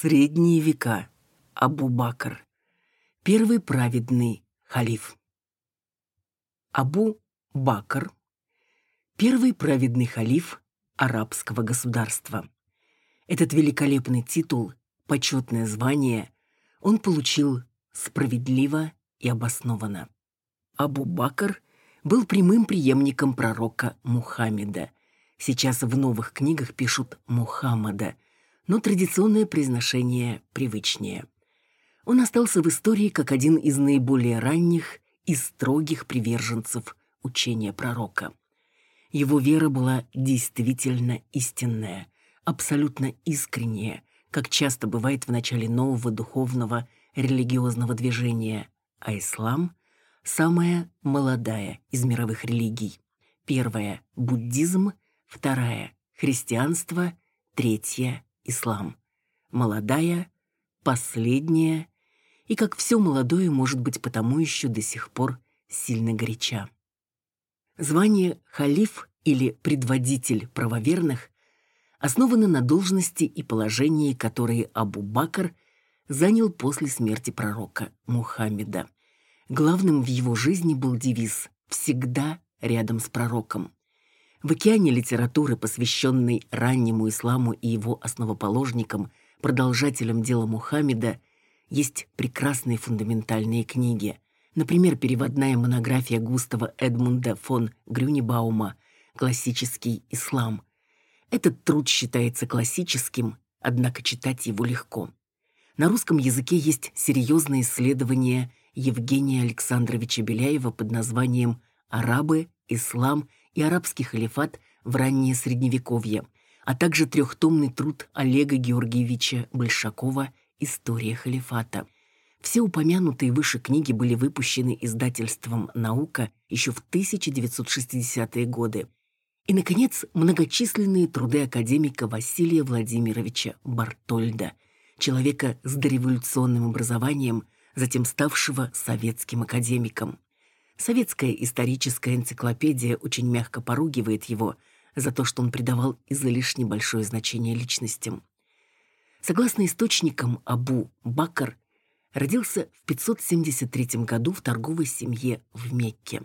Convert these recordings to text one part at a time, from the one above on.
Средние века. Абу-Бакр. Первый праведный халиф. Абу-Бакр. Первый праведный халиф арабского государства. Этот великолепный титул, почетное звание, он получил справедливо и обоснованно. Абу-Бакр был прямым преемником пророка Мухаммеда. Сейчас в новых книгах пишут Мухаммада – но традиционное произношение привычнее. Он остался в истории как один из наиболее ранних и строгих приверженцев учения пророка. Его вера была действительно истинная, абсолютно искренняя, как часто бывает в начале нового духовного религиозного движения, а ислам – самая молодая из мировых религий. Первая – буддизм, вторая – христианство, третья ислам. Молодая, последняя, и как все молодое может быть потому еще до сих пор сильно горяча. Звание халиф или предводитель правоверных основано на должности и положении, которые Абу-Бакр занял после смерти пророка Мухаммеда. Главным в его жизни был девиз «всегда рядом с пророком». В океане литературы, посвященной раннему исламу и его основоположникам, продолжателям дела Мухаммеда, есть прекрасные фундаментальные книги. Например, переводная монография Густава Эдмунда фон Грюнебаума «Классический ислам». Этот труд считается классическим, однако читать его легко. На русском языке есть серьезное исследование Евгения Александровича Беляева под названием «Арабы, ислам и арабский халифат в раннее Средневековье, а также трехтомный труд Олега Георгиевича Большакова «История халифата». Все упомянутые выше книги были выпущены издательством «Наука» еще в 1960-е годы. И, наконец, многочисленные труды академика Василия Владимировича Бартольда, человека с дореволюционным образованием, затем ставшего советским академиком. Советская историческая энциклопедия очень мягко поругивает его за то, что он придавал излишне большое значение личностям. Согласно источникам, Абу Бакр родился в 573 году в торговой семье в Мекке.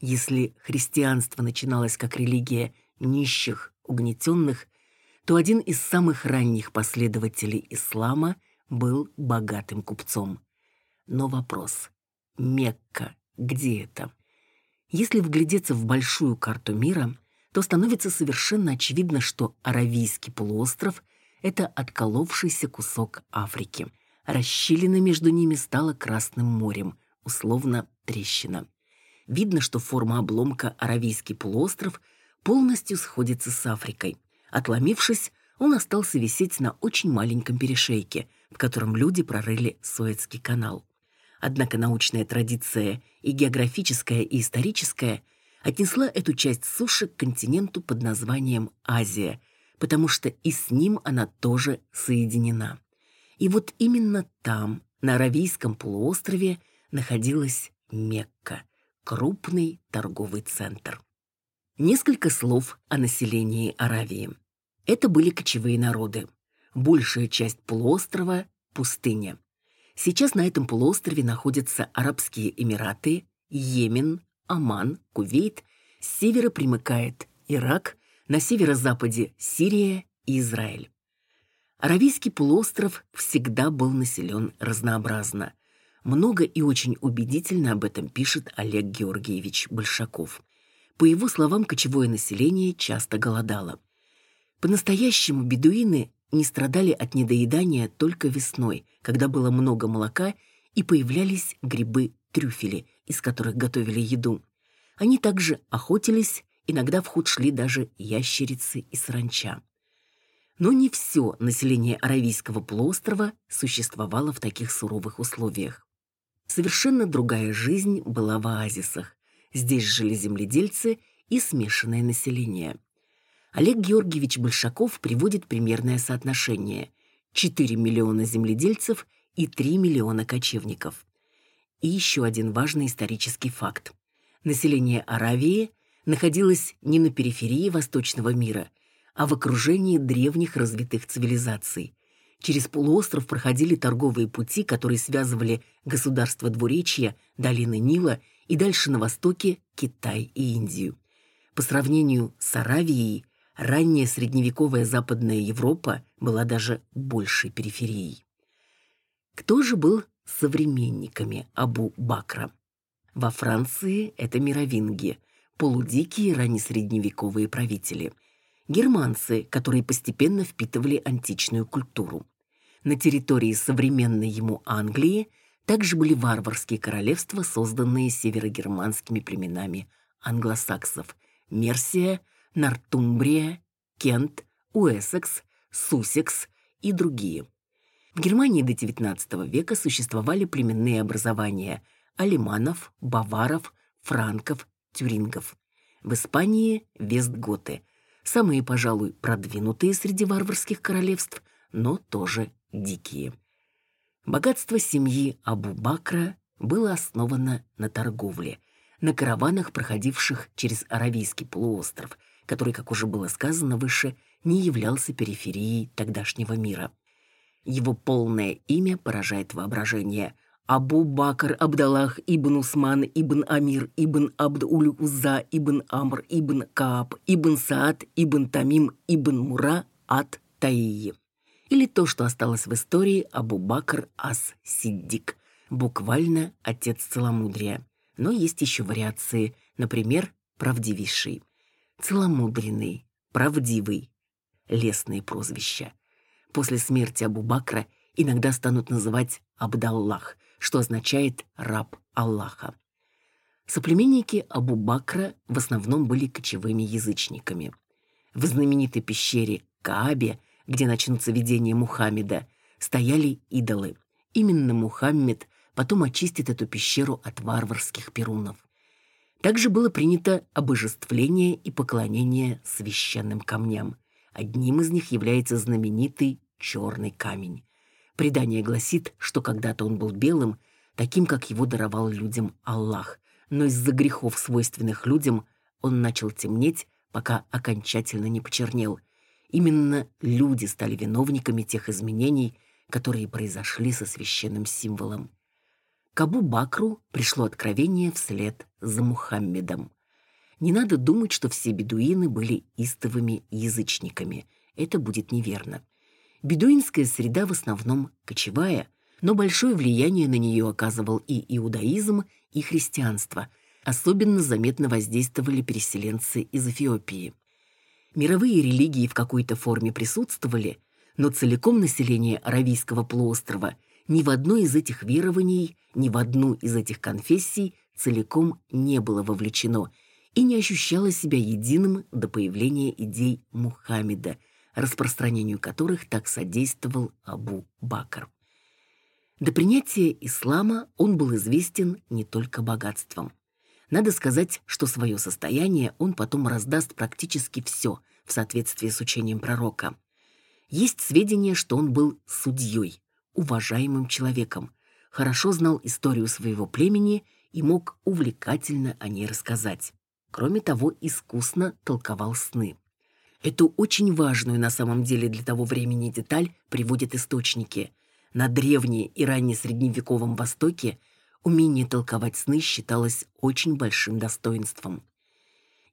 Если христианство начиналось как религия нищих, угнетенных, то один из самых ранних последователей ислама был богатым купцом. Но вопрос. Мекка где это. Если вглядеться в большую карту мира, то становится совершенно очевидно, что Аравийский полуостров — это отколовшийся кусок Африки. Расщелина между ними стала Красным морем, условно трещина. Видно, что форма обломка Аравийский полуостров полностью сходится с Африкой. Отломившись, он остался висеть на очень маленьком перешейке, в котором люди прорыли Суэцкий канал. Однако научная традиция и географическая, и историческая отнесла эту часть суши к континенту под названием Азия, потому что и с ним она тоже соединена. И вот именно там, на Аравийском полуострове, находилась Мекка, крупный торговый центр. Несколько слов о населении Аравии. Это были кочевые народы. Большая часть полуострова – пустыня. Сейчас на этом полуострове находятся Арабские Эмираты, Йемен, Оман, Кувейт, с севера примыкает Ирак, на северо-западе Сирия и Израиль. Аравийский полуостров всегда был населен разнообразно. Много и очень убедительно об этом пишет Олег Георгиевич Большаков. По его словам, кочевое население часто голодало. По-настоящему бедуины не страдали от недоедания только весной, когда было много молока и появлялись грибы-трюфели, из которых готовили еду. Они также охотились, иногда в ход шли даже ящерицы и саранча. Но не все население Аравийского полуострова существовало в таких суровых условиях. Совершенно другая жизнь была в оазисах. Здесь жили земледельцы и смешанное население. Олег Георгиевич Большаков приводит примерное соотношение – 4 миллиона земледельцев и 3 миллиона кочевников. И еще один важный исторический факт. Население Аравии находилось не на периферии восточного мира, а в окружении древних развитых цивилизаций. Через полуостров проходили торговые пути, которые связывали государства двуречья, долины Нила и дальше на востоке Китай и Индию. По сравнению с Аравией, ранняя средневековая Западная Европа была даже большей периферией. Кто же был современниками Абу Бакра? Во Франции это мировинги, полудикие раннесредневековые правители – германцы, которые постепенно впитывали античную культуру. На территории современной ему Англии также были варварские королевства, созданные северогерманскими племенами англосаксов – Мерсия, Нортумбрия, Кент, Уэссекс, Суссекс и другие. В Германии до XIX века существовали племенные образования – алиманов, баваров, франков, тюрингов. В Испании – вестготы – самые, пожалуй, продвинутые среди варварских королевств, но тоже дикие. Богатство семьи Абу-Бакра было основано на торговле, на караванах, проходивших через Аравийский полуостров, который, как уже было сказано выше, не являлся периферией тогдашнего мира. Его полное имя поражает воображение – Абу Бакр Абдаллах ибн Усман ибн Амир ибн Абд-Уль-Уза ибн Амр ибн Кааб ибн Саад ибн Тамим ибн Мура от Таии. Или то, что осталось в истории Абу Бакр Ас-Сиддик, буквально отец целомудрия. Но есть еще вариации, например, правдивейший, целомудренный, правдивый, лесные прозвища. После смерти Абу Бакра иногда станут называть Абдаллах – что означает «раб Аллаха». Соплеменники Абу Бакра в основном были кочевыми язычниками. В знаменитой пещере Каабе, где начнутся видения Мухаммеда, стояли идолы. Именно Мухаммед потом очистит эту пещеру от варварских перунов. Также было принято обожествление и поклонение священным камням. Одним из них является знаменитый черный камень. Предание гласит, что когда-то он был белым, таким, как его даровал людям Аллах, но из-за грехов, свойственных людям, он начал темнеть, пока окончательно не почернел. Именно люди стали виновниками тех изменений, которые произошли со священным символом. К Абу Бакру пришло откровение вслед за Мухаммедом. Не надо думать, что все бедуины были истовыми язычниками. Это будет неверно. Бедуинская среда в основном кочевая, но большое влияние на нее оказывал и иудаизм, и христианство. Особенно заметно воздействовали переселенцы из Эфиопии. Мировые религии в какой-то форме присутствовали, но целиком население Аравийского полуострова ни в одно из этих верований, ни в одну из этих конфессий целиком не было вовлечено и не ощущало себя единым до появления идей Мухаммеда – распространению которых так содействовал Абу Бакр. До принятия ислама он был известен не только богатством. Надо сказать, что свое состояние он потом раздаст практически все в соответствии с учением пророка. Есть сведения, что он был судьей, уважаемым человеком, хорошо знал историю своего племени и мог увлекательно о ней рассказать. Кроме того, искусно толковал сны. Эту очень важную на самом деле для того времени деталь приводят источники. На древние и раннесредневековом Востоке умение толковать сны считалось очень большим достоинством.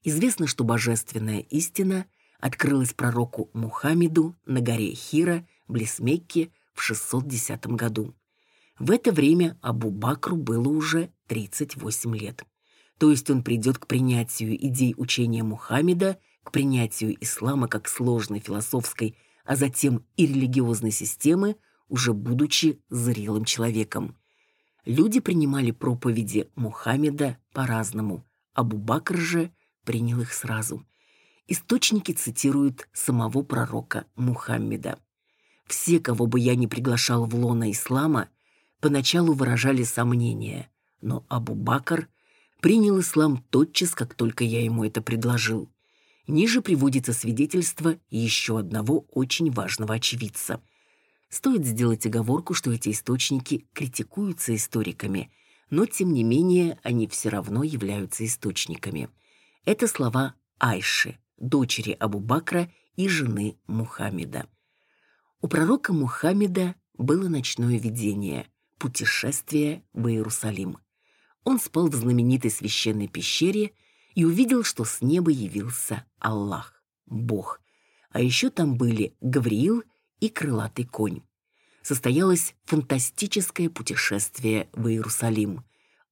Известно, что божественная истина открылась пророку Мухаммеду на горе Хира, близ Мекки, в 610 году. В это время Абу Бакру было уже 38 лет. То есть он придет к принятию идей учения Мухаммеда к принятию ислама как сложной философской, а затем и религиозной системы, уже будучи зрелым человеком. Люди принимали проповеди Мухаммеда по-разному, Абу Бакр же принял их сразу. Источники цитируют самого пророка Мухаммеда. Все, кого бы я ни приглашал в лоно ислама, поначалу выражали сомнения, но Абу Бакр принял ислам тотчас, как только я ему это предложил. Ниже приводится свидетельство еще одного очень важного очевидца. Стоит сделать оговорку, что эти источники критикуются историками, но тем не менее они все равно являются источниками. Это слова Айши, дочери Абу Бакра и жены Мухаммеда. У пророка Мухаммеда было ночное видение – путешествие в Иерусалим. Он спал в знаменитой священной пещере и увидел, что с неба явился Аллах, Бог. А еще там были Гавриил и крылатый конь. Состоялось фантастическое путешествие в Иерусалим.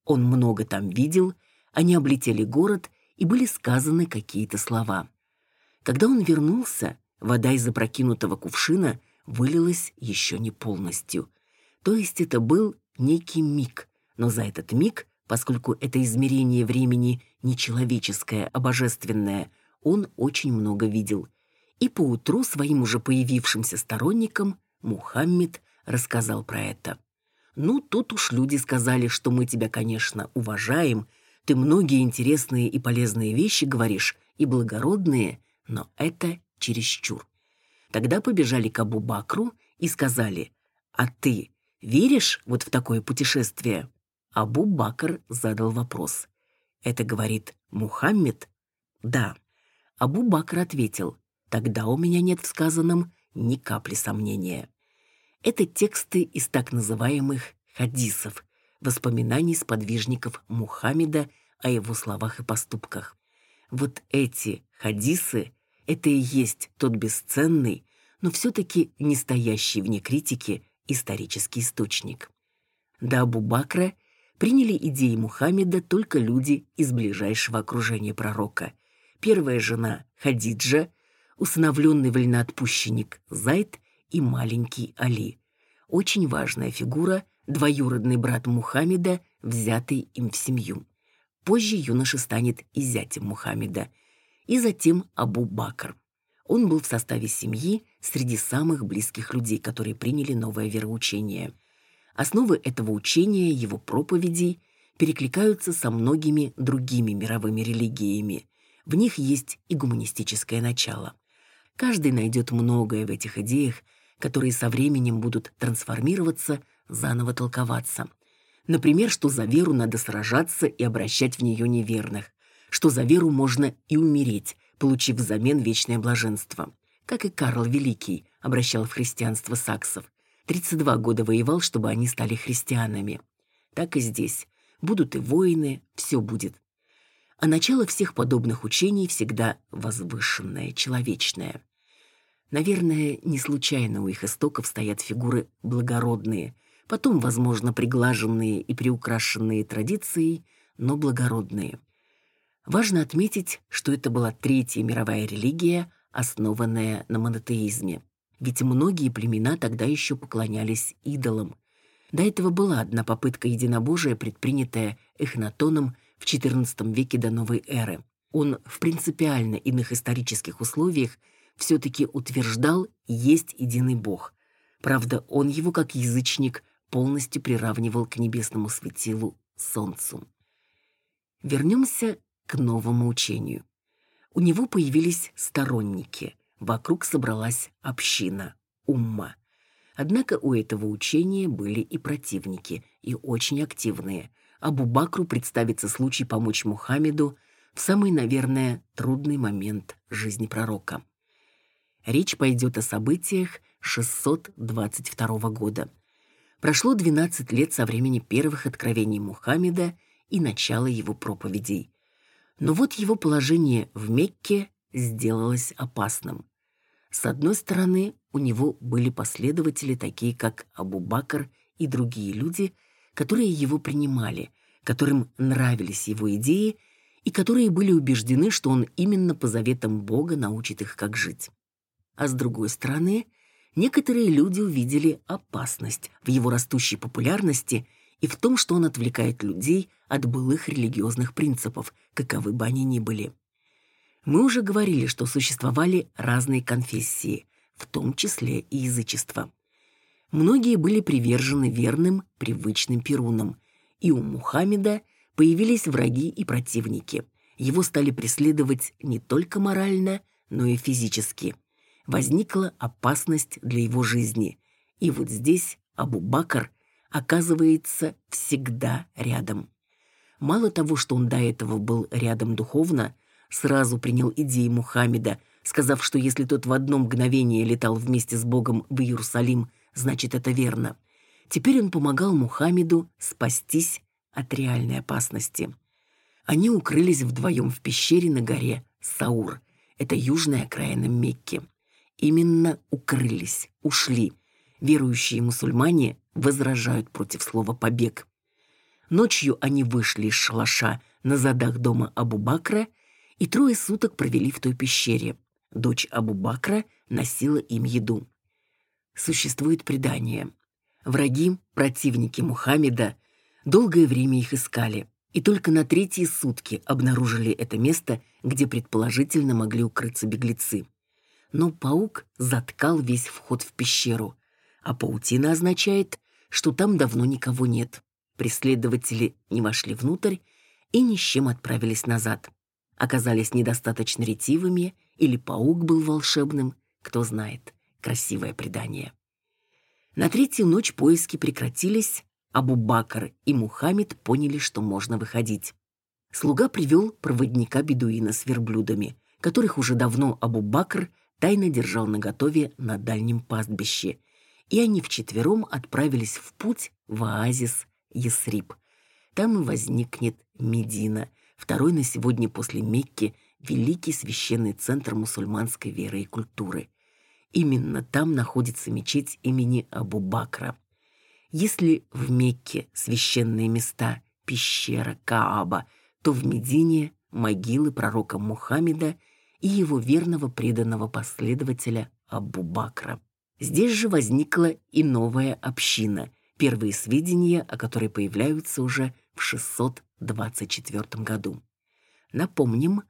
Он много там видел, они облетели город и были сказаны какие-то слова. Когда он вернулся, вода из опрокинутого кувшина вылилась еще не полностью. То есть это был некий миг, но за этот миг, поскольку это измерение времени не человеческое, а божественное, он очень много видел. И поутру своим уже появившимся сторонникам Мухаммед рассказал про это. «Ну, тут уж люди сказали, что мы тебя, конечно, уважаем, ты многие интересные и полезные вещи говоришь, и благородные, но это чересчур. Тогда побежали к Абу Бакру и сказали, «А ты веришь вот в такое путешествие?» Абу Бакр задал вопрос. «Это говорит Мухаммед?» «Да». Абу Бакр ответил, «Тогда у меня нет в сказанном ни капли сомнения». Это тексты из так называемых хадисов, воспоминаний сподвижников Мухаммеда о его словах и поступках. Вот эти хадисы — это и есть тот бесценный, но все-таки не стоящий вне критики исторический источник. До Абу Бакра приняли идеи Мухаммеда только люди из ближайшего окружения пророка. Первая жена Хадиджа, усыновленный вольноотпущенник Зайд и маленький Али. Очень важная фигура, двоюродный брат Мухаммеда, взятый им в семью. Позже юноша станет и зятем Мухаммеда. И затем Абу Бакр. Он был в составе семьи среди самых близких людей, которые приняли новое вероучение. Основы этого учения, его проповедей, перекликаются со многими другими мировыми религиями. В них есть и гуманистическое начало. Каждый найдет многое в этих идеях, которые со временем будут трансформироваться, заново толковаться. Например, что за веру надо сражаться и обращать в нее неверных, что за веру можно и умереть, получив взамен вечное блаженство. Как и Карл Великий обращал в христианство саксов. 32 года воевал, чтобы они стали христианами. Так и здесь. Будут и воины, все будет. А начало всех подобных учений всегда возвышенное, человечное. Наверное, не случайно у их истоков стоят фигуры благородные, потом, возможно, приглаженные и приукрашенные традицией, но благородные. Важно отметить, что это была третья мировая религия, основанная на монотеизме. Ведь многие племена тогда еще поклонялись идолам. До этого была одна попытка единобожия, предпринятая Эхнатоном в XIV веке до новой эры. Он в принципиально иных исторических условиях – все-таки утверждал, есть единый Бог. Правда, он его, как язычник, полностью приравнивал к небесному светилу Солнцу. Вернемся к новому учению. У него появились сторонники, вокруг собралась община, умма. Однако у этого учения были и противники, и очень активные. Абу Бакру представится случай помочь Мухаммеду в самый, наверное, трудный момент жизни пророка. Речь пойдет о событиях 622 года. Прошло 12 лет со времени первых откровений Мухаммеда и начала его проповедей. Но вот его положение в Мекке сделалось опасным. С одной стороны, у него были последователи, такие как Абу Бакр и другие люди, которые его принимали, которым нравились его идеи и которые были убеждены, что он именно по заветам Бога научит их, как жить. А с другой стороны, некоторые люди увидели опасность в его растущей популярности и в том, что он отвлекает людей от былых религиозных принципов, каковы бы они ни были. Мы уже говорили, что существовали разные конфессии, в том числе и язычество. Многие были привержены верным, привычным перунам, и у Мухаммеда появились враги и противники. Его стали преследовать не только морально, но и физически возникла опасность для его жизни. И вот здесь Абу-Бакр оказывается всегда рядом. Мало того, что он до этого был рядом духовно, сразу принял идеи Мухаммеда, сказав, что если тот в одно мгновение летал вместе с Богом в Иерусалим, значит, это верно. Теперь он помогал Мухаммеду спастись от реальной опасности. Они укрылись вдвоем в пещере на горе Саур. Это южная окраина Мекки. Именно укрылись, ушли. Верующие мусульмане возражают против слова «побег». Ночью они вышли из шалаша на задах дома Абу-Бакра и трое суток провели в той пещере. Дочь Абу-Бакра носила им еду. Существует предание. Враги, противники Мухаммеда, долгое время их искали, и только на третьи сутки обнаружили это место, где предположительно могли укрыться беглецы. Но паук заткал весь вход в пещеру, а паутина означает, что там давно никого нет. Преследователи не вошли внутрь и ни с чем отправились назад. Оказались недостаточно ретивыми, или паук был волшебным, кто знает. Красивое предание. На третью ночь поиски прекратились, Абу-Бакр и Мухаммед поняли, что можно выходить. Слуга привел проводника бедуина с верблюдами, которых уже давно Абу-Бакр тайно держал наготове на дальнем пастбище, и они вчетвером отправились в путь в оазис Ясриб. Там и возникнет Медина, второй на сегодня после Мекки великий священный центр мусульманской веры и культуры. Именно там находится мечеть имени Абу-Бакра. Если в Мекке священные места, пещера, Кааба, то в Медине могилы пророка Мухаммеда и его верного преданного последователя Абу-Бакра. Здесь же возникла и новая община – первые сведения о которой появляются уже в 624 году. Напомним,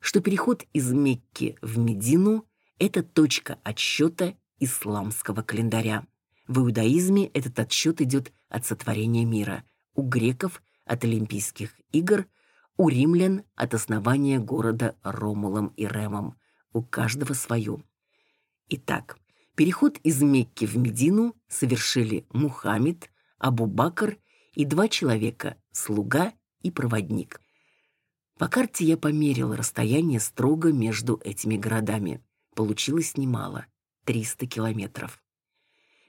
что переход из Мекки в Медину – это точка отсчета исламского календаря. В иудаизме этот отсчет идет от сотворения мира, у греков – от Олимпийских игр, у римлян – от основания города Ромулом и Ремом. У каждого свое. Итак, Переход из Мекки в Медину совершили Мухаммед, Абу-Бакр и два человека – слуга и проводник. По карте я померил расстояние строго между этими городами. Получилось немало – 300 километров.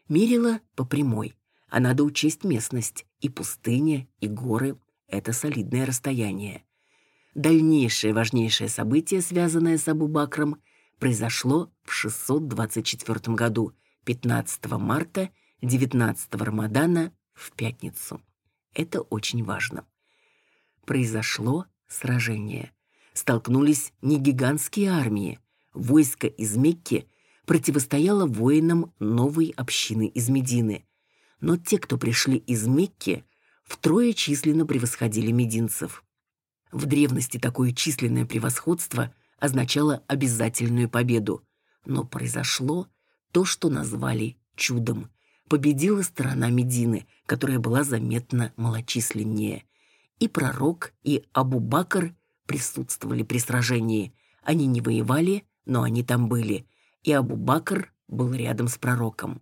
Мерила по прямой, а надо учесть местность. И пустыня, и горы – это солидное расстояние. Дальнейшее важнейшее событие, связанное с Абу-Бакром, произошло в 624 году, 15 марта, 19 Рамадана в пятницу. Это очень важно. Произошло сражение. Столкнулись не гигантские армии. Войско из Мекки противостояло воинам новой общины из Медины. Но те, кто пришли из Мекки, втрое численно превосходили мединцев. В древности такое численное превосходство означало обязательную победу. Но произошло то, что назвали чудом. Победила сторона Медины, которая была заметно малочисленнее. И пророк, и Абу-Бакр присутствовали при сражении. Они не воевали, но они там были. И Абу-Бакр был рядом с пророком.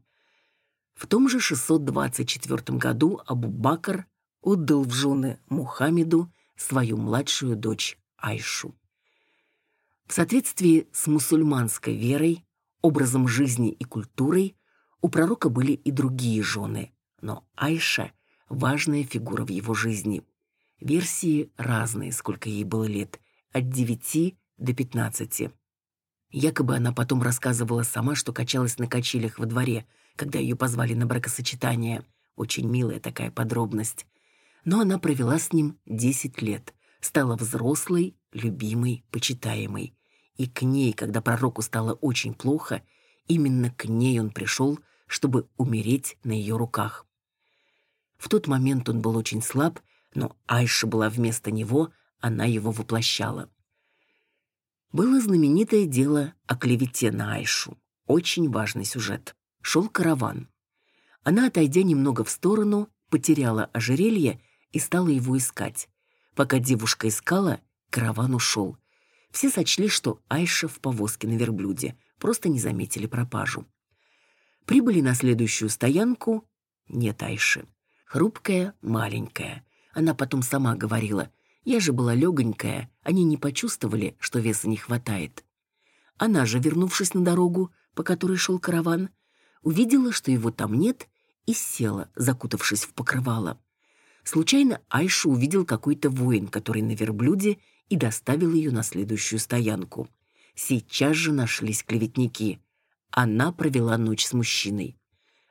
В том же 624 году Абу-Бакр отдал в жены Мухаммеду свою младшую дочь Айшу. В соответствии с мусульманской верой, образом жизни и культурой у пророка были и другие жены, но Айша – важная фигура в его жизни. Версии разные, сколько ей было лет, от 9 до 15. Якобы она потом рассказывала сама, что качалась на качелях во дворе, когда ее позвали на бракосочетание. Очень милая такая подробность. Но она провела с ним 10 лет, стала взрослой, любимой, почитаемой. И к ней, когда пророку стало очень плохо, именно к ней он пришел, чтобы умереть на ее руках. В тот момент он был очень слаб, но Айша была вместо него, она его воплощала. Было знаменитое дело о клевете на Айшу. Очень важный сюжет. Шел караван. Она, отойдя немного в сторону, потеряла ожерелье и стала его искать. Пока девушка искала, караван ушел. Все сочли, что Айша в повозке на верблюде, просто не заметили пропажу. Прибыли на следующую стоянку. Нет Айши. Хрупкая, маленькая. Она потом сама говорила, я же была легонькая, они не почувствовали, что веса не хватает. Она же, вернувшись на дорогу, по которой шел караван, увидела, что его там нет, и села, закутавшись в покрывало. Случайно Айша увидел какой-то воин, который на верблюде, и доставил ее на следующую стоянку. Сейчас же нашлись клеветники. Она провела ночь с мужчиной.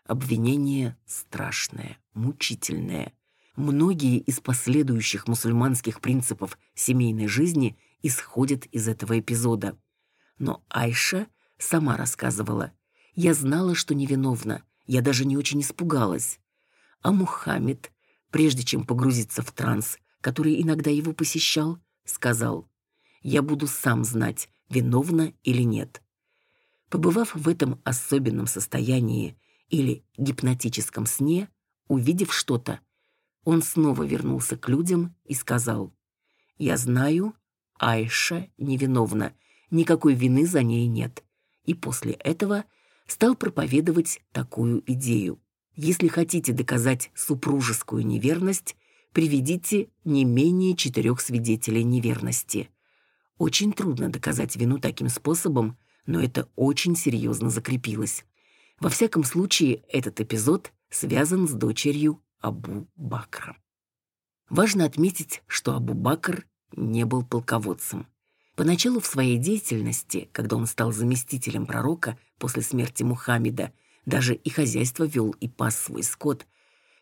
Обвинение страшное, мучительное. Многие из последующих мусульманских принципов семейной жизни исходят из этого эпизода. Но Айша сама рассказывала. «Я знала, что невиновна. Я даже не очень испугалась». А Мухаммед, прежде чем погрузиться в транс, который иногда его посещал, сказал, «Я буду сам знать, виновна или нет». Побывав в этом особенном состоянии или гипнотическом сне, увидев что-то, он снова вернулся к людям и сказал, «Я знаю, Айша невиновна, никакой вины за ней нет». И после этого стал проповедовать такую идею. Если хотите доказать супружескую неверность, приведите не менее четырех свидетелей неверности. Очень трудно доказать вину таким способом, но это очень серьезно закрепилось. Во всяком случае, этот эпизод связан с дочерью Абу Бакра. Важно отметить, что Абу Бакр не был полководцем. Поначалу в своей деятельности, когда он стал заместителем пророка после смерти Мухаммеда, даже и хозяйство вел и пас свой скот,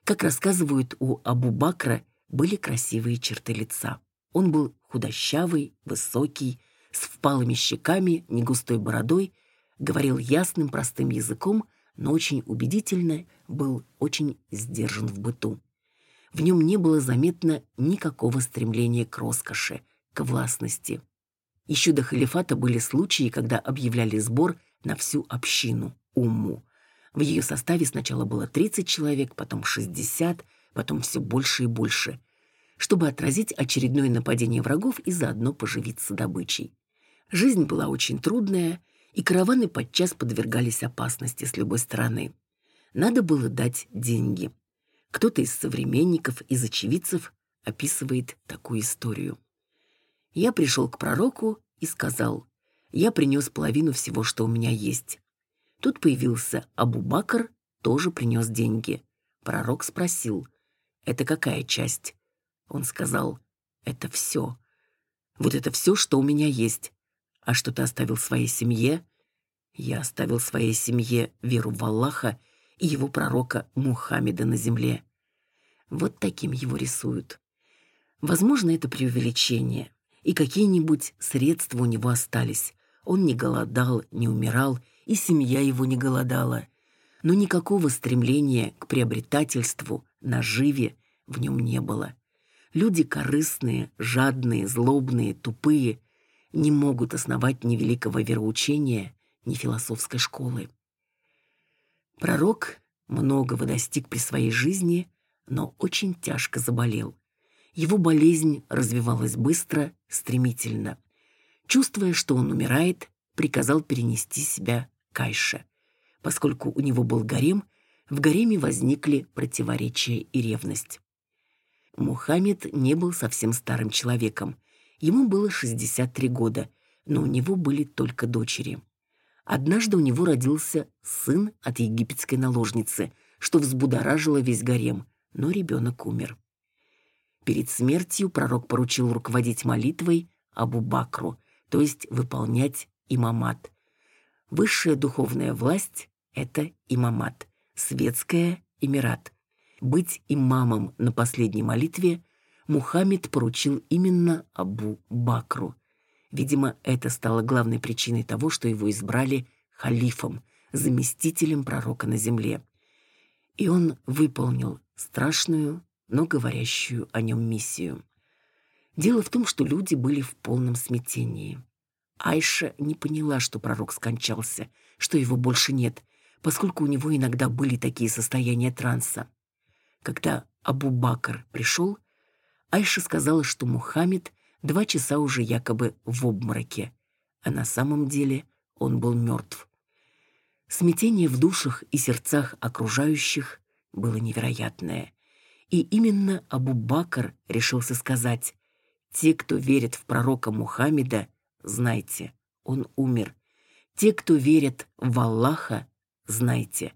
как рассказывают у Абу Бакра, были красивые черты лица. Он был худощавый, высокий, с впалыми щеками, негустой бородой, говорил ясным простым языком, но очень убедительно, был очень сдержан в быту. В нем не было заметно никакого стремления к роскоши, к властности. Еще до халифата были случаи, когда объявляли сбор на всю общину, умму. В ее составе сначала было 30 человек, потом 60, потом все больше и больше, чтобы отразить очередное нападение врагов и заодно поживиться добычей. Жизнь была очень трудная, и караваны подчас подвергались опасности с любой стороны. Надо было дать деньги. Кто-то из современников, из очевидцев описывает такую историю. Я пришел к пророку и сказал, я принес половину всего, что у меня есть. Тут появился Абу-Бакр, тоже принес деньги. Пророк спросил, это какая часть? Он сказал, это все. Вот это все, что у меня есть. А что ты оставил своей семье? Я оставил своей семье веру в Аллаха и его пророка Мухаммеда на земле. Вот таким его рисуют. Возможно, это преувеличение, и какие-нибудь средства у него остались. Он не голодал, не умирал, и семья его не голодала. Но никакого стремления к приобретательству, наживе в нем не было. Люди корыстные, жадные, злобные, тупые не могут основать ни великого вероучения, ни философской школы. Пророк многого достиг при своей жизни, но очень тяжко заболел. Его болезнь развивалась быстро, стремительно. Чувствуя, что он умирает, приказал перенести себя к Айше. Поскольку у него был гарем, в гареме возникли противоречия и ревность. Мухаммед не был совсем старым человеком. Ему было 63 года, но у него были только дочери. Однажды у него родился сын от египетской наложницы, что взбудоражило весь гарем, но ребенок умер. Перед смертью пророк поручил руководить молитвой Абу Бакру, то есть выполнять имамат. Высшая духовная власть — это имамат, светская — эмират. Быть имамом на последней молитве Мухаммед поручил именно Абу Бакру. Видимо, это стало главной причиной того, что его избрали халифом, заместителем пророка на земле. И он выполнил страшную, но говорящую о нем миссию. Дело в том, что люди были в полном смятении. Айша не поняла, что пророк скончался, что его больше нет, поскольку у него иногда были такие состояния транса. Когда Абу Бакр пришел, Айша сказала, что Мухаммед два часа уже якобы в обмороке, а на самом деле он был мертв. Смятение в душах и сердцах окружающих было невероятное. И именно Абу Бакр решился сказать, «Те, кто верит в пророка Мухаммеда, знайте, он умер. Те, кто верят в Аллаха, знайте,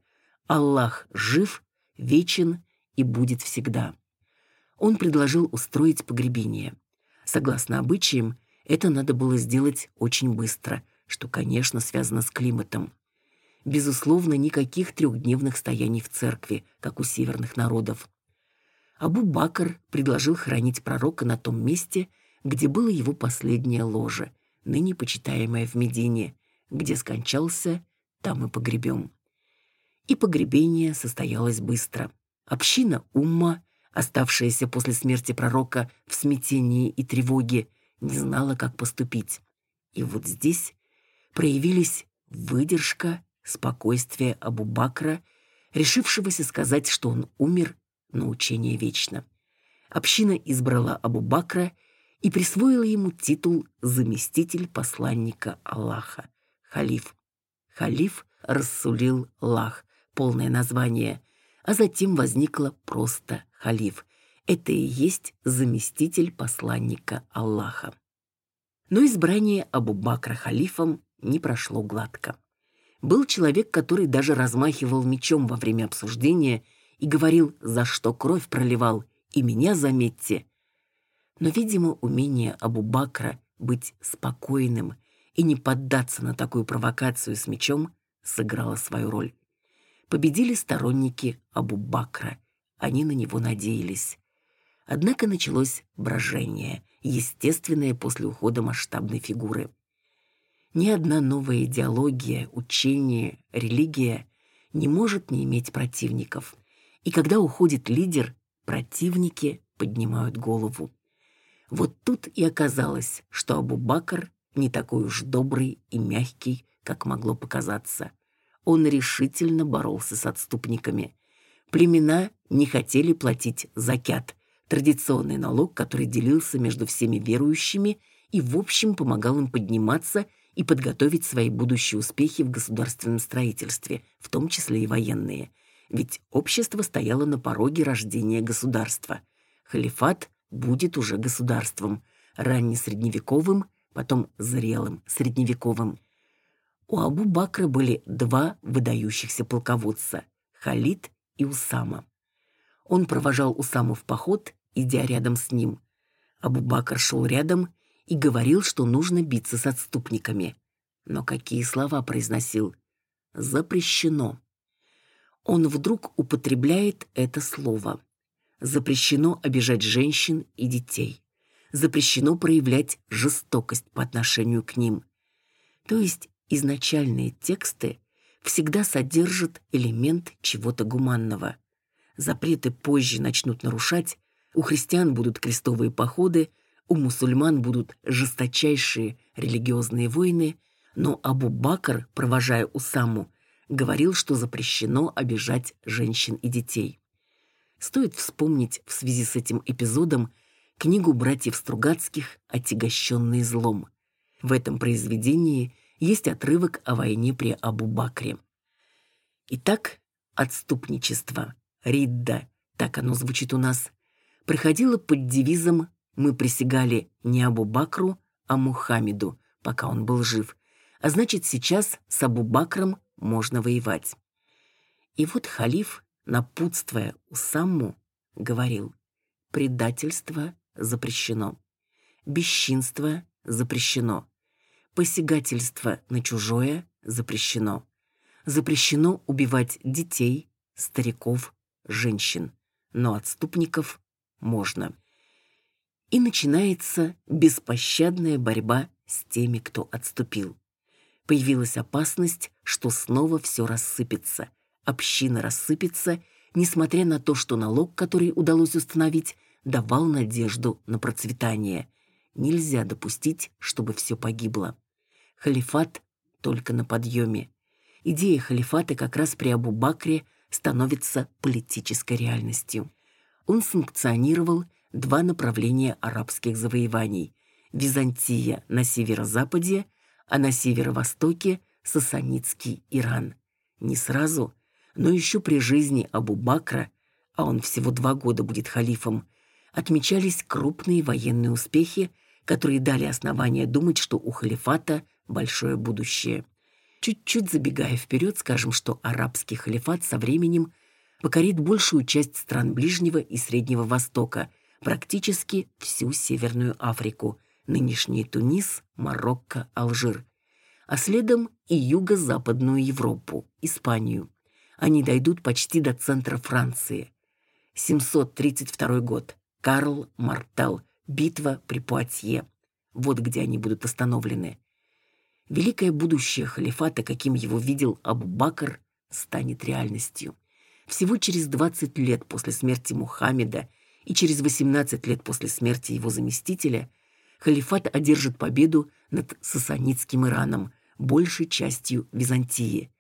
Аллах жив, вечен и будет всегда. Он предложил устроить погребение. Согласно обычаям, это надо было сделать очень быстро, что, конечно, связано с климатом. Безусловно, никаких трехдневных стояний в церкви, как у северных народов. Абу Бакр предложил хранить пророка на том месте, где было его последнее ложе, ныне почитаемое в Медине, где скончался, там и погребем. И погребение состоялось быстро. Община Умма, оставшаяся после смерти пророка в смятении и тревоге, не знала, как поступить. И вот здесь проявились выдержка, спокойствие Абу Бакра, решившегося сказать, что он умер но учение вечно. Община избрала Абу Бакра и присвоила ему титул заместитель посланника Аллаха, халиф. Халиф рассулил Лах, полное название, а затем возникло просто халиф. Это и есть заместитель посланника Аллаха. Но избрание Абу Бакра халифом не прошло гладко. Был человек, который даже размахивал мечом во время обсуждения – и говорил, за что кровь проливал, и меня заметьте. Но, видимо, умение Абу-Бакра быть спокойным и не поддаться на такую провокацию с мечом сыграло свою роль. Победили сторонники Абу-Бакра, они на него надеялись. Однако началось брожение, естественное после ухода масштабной фигуры. Ни одна новая идеология, учение, религия не может не иметь противников – и когда уходит лидер, противники поднимают голову. Вот тут и оказалось, что Абу-Бакр не такой уж добрый и мягкий, как могло показаться. Он решительно боролся с отступниками. Племена не хотели платить закят, традиционный налог, который делился между всеми верующими и в общем помогал им подниматься и подготовить свои будущие успехи в государственном строительстве, в том числе и военные – ведь общество стояло на пороге рождения государства. Халифат будет уже государством, раннесредневековым, потом зрелым средневековым. У Абу-Бакра были два выдающихся полководца – Халид и Усама. Он провожал Усаму в поход, идя рядом с ним. Абу-Бакр шел рядом и говорил, что нужно биться с отступниками. Но какие слова произносил? «Запрещено» он вдруг употребляет это слово. Запрещено обижать женщин и детей. Запрещено проявлять жестокость по отношению к ним. То есть изначальные тексты всегда содержат элемент чего-то гуманного. Запреты позже начнут нарушать, у христиан будут крестовые походы, у мусульман будут жесточайшие религиозные войны, но Абу Бакр, провожая Усаму, говорил, что запрещено обижать женщин и детей. Стоит вспомнить в связи с этим эпизодом книгу братьев Стругацких «Отягощенный злом». В этом произведении есть отрывок о войне при Абу-Бакре. Итак, отступничество, ридда, так оно звучит у нас, проходило под девизом «Мы присягали не Абу-Бакру, а Мухаммеду, пока он был жив», а значит, сейчас с Абу-Бакром можно воевать. И вот халиф, напутствуя Усамму, говорил, предательство запрещено, бесчинство запрещено, посягательство на чужое запрещено, запрещено убивать детей, стариков, женщин, но отступников можно. И начинается беспощадная борьба с теми, кто отступил. Появилась опасность, что снова все рассыпется. Община рассыпется, несмотря на то, что налог, который удалось установить, давал надежду на процветание. Нельзя допустить, чтобы все погибло. Халифат только на подъеме. Идея халифата как раз при Абу-Бакре становится политической реальностью. Он санкционировал два направления арабских завоеваний – Византия на северо-западе – а на северо-востоке – Сасанидский Иран. Не сразу, но еще при жизни Абу-Бакра, а он всего два года будет халифом, отмечались крупные военные успехи, которые дали основания думать, что у халифата большое будущее. Чуть-чуть забегая вперед, скажем, что арабский халифат со временем покорит большую часть стран Ближнего и Среднего Востока, практически всю Северную Африку, нынешний Тунис, Марокко, Алжир, а следом и юго-западную Европу, Испанию. Они дойдут почти до центра Франции. 732 год. Карл Мартел. Битва при Пуатье. Вот где они будут остановлены. Великое будущее халифата, каким его видел Абу-Бакр, станет реальностью. Всего через 20 лет после смерти Мухаммеда и через 18 лет после смерти его заместителя халифат одержит победу над сасанитским Ираном, большей частью Византии.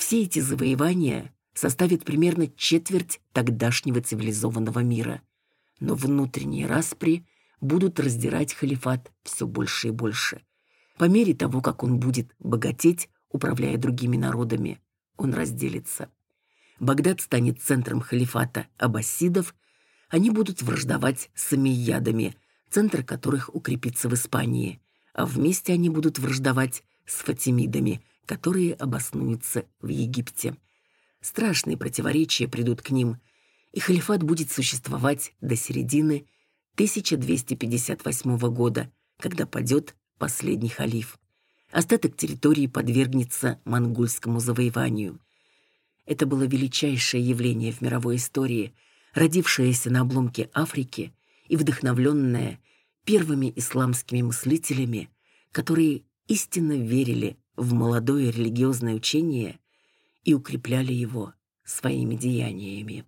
Все эти завоевания составят примерно четверть тогдашнего цивилизованного мира. Но внутренние распри будут раздирать халифат все больше и больше. По мере того, как он будет богатеть, управляя другими народами, он разделится. Багдад станет центром халифата аббасидов, они будут враждовать с амийядами, центр которых укрепится в Испании, а вместе они будут враждовать с фатимидами, которые обоснуются в Египте. Страшные противоречия придут к ним, и халифат будет существовать до середины 1258 года, когда падет последний халиф. Остаток территории подвергнется монгольскому завоеванию. Это было величайшее явление в мировой истории, родившееся на обломке Африки и вдохновленное первыми исламскими мыслителями, которые истинно верили в молодое религиозное учение и укрепляли его своими деяниями.